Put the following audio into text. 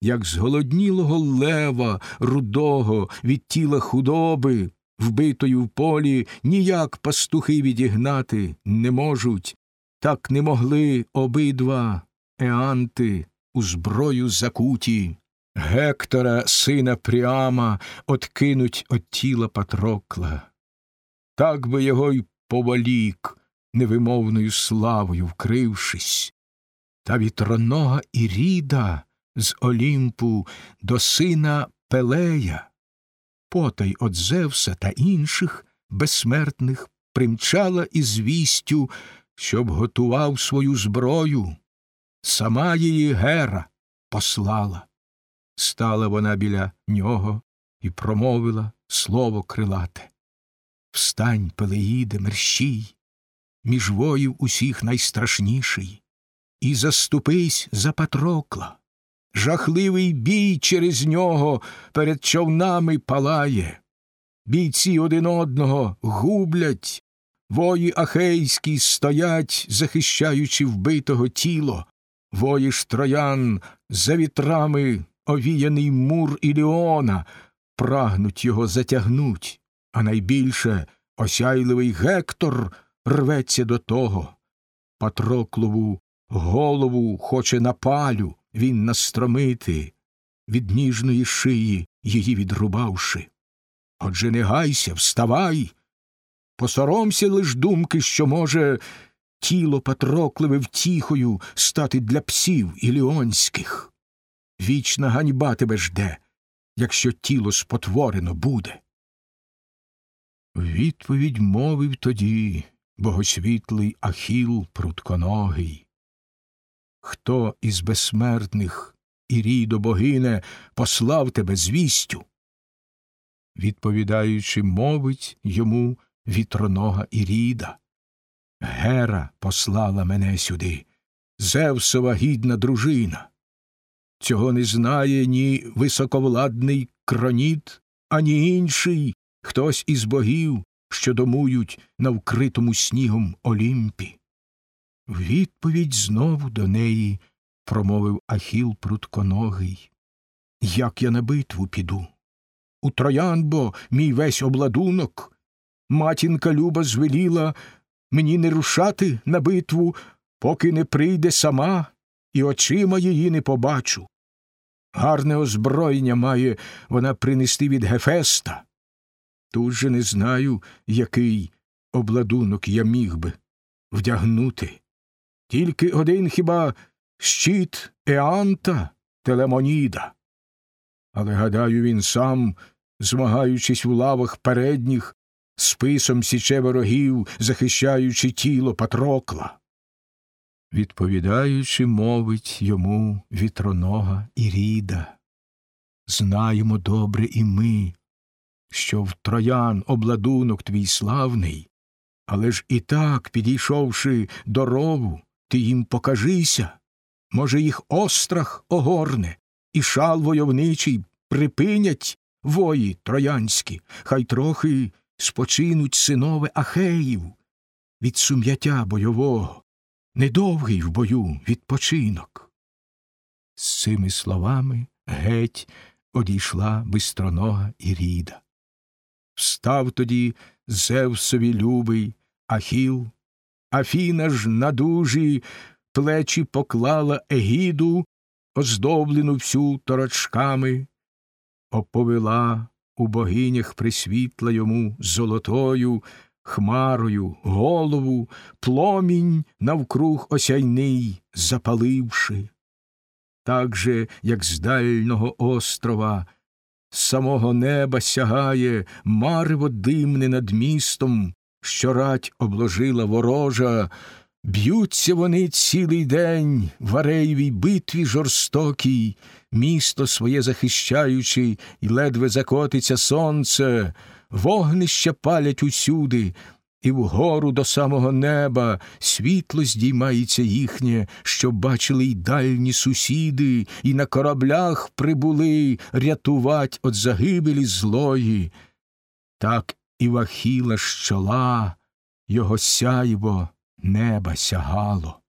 як зголоднілого лева рудого від тіла худоби, вбитої в полі, ніяк пастухи відігнати не можуть, так не могли обидва еанти у зброю закуті. Гектора, сина Пріама, откинуть от тіла Патрокла. Так би його й повалік, невимовною славою вкрившись, та вітронога Іріда з Олімпу до сина Пелея, потай от Зевса та інших безсмертних примчала із вістю, щоб готував свою зброю. Сама її Гера послала. Стала вона біля нього і промовила слово крилате. Встань, Пелеїде, мерщій, між воїв усіх найстрашніший, і заступись за Патрокла. Жахливий бій через нього перед човнами палає. Бійці один одного гублять, вої ахейські стоять, захищаючи вбитого тіло, вої ж троян за вітрами овіяний мур Іліона, прагнуть його затягнуть, а найбільше осяйливий Гектор рветься до того. Патроклову голову хоче на палю він настромити, від ніжної шиї її відрубавши. Отже, не гайся, вставай. Посоромся лиш думки, що може тіло Патрокливе втіхою стати для псів іліонських. Вічна ганьба тебе жде, якщо тіло спотворено буде. Відповідь мовив тоді богосвітлий Ахіл прутконогий. Хто із безсмертних і рідо богине послав тебе звістю? Відповідаючи, мовить йому вітронога Іріда. Гера послала мене сюди, Зевсова гідна дружина. Цього не знає ні високовладний кроніт, ані інший хтось із богів, що домують на вкритому снігом Олімпі. Відповідь знову до неї промовив Ахіл прутконогий. Як я на битву піду? У троян бо мій весь обладунок. Матінка Люба звеліла мені не рушати на битву, поки не прийде сама, і очима її не побачу. Гарне озброєння має вона принести від Гефеста. Тут же не знаю, який обладунок я міг би вдягнути. Тільки один хіба щит Еанта Телемоніда. Але, гадаю, він сам, змагаючись у лавах передніх, списом січе ворогів, захищаючи тіло Патрокла. Відповідаючи, мовить йому вітронога Іріда. Знаємо добре і ми, що в троян обладунок твій славний, але ж і так, підійшовши до рову, ти їм покажися. Може, їх острах огорне, і шал войовничий припинять вої троянські, хай трохи спочинуть синове Ахеїв від сум'яття бойового, недовгий в бою відпочинок. З цими словами геть одійшла бистронога Іріда. Встав тоді Зевсові любий Ахіл, Афіна ж на дужі плечі поклала егіду, оздоблену всю торочками, оповела у богинях присвітла йому золотою хмарою голову, пломінь навкруг осяйний запаливши. Так же, як з дальнього острова, з самого неба сягає марево димне над містом, що рать обложила ворожа, б'ються вони цілий день в ареєвій битві жорстокій, місто своє захищаючи, і ледве закотиться сонце, вогнища палять усюди, і вгору до самого неба світло здіймається їхнє, щоб бачили й дальні сусіди, і на кораблях прибули рятувать от загибелі злої. Так і вахіла з чола, його сяйво неба сягало.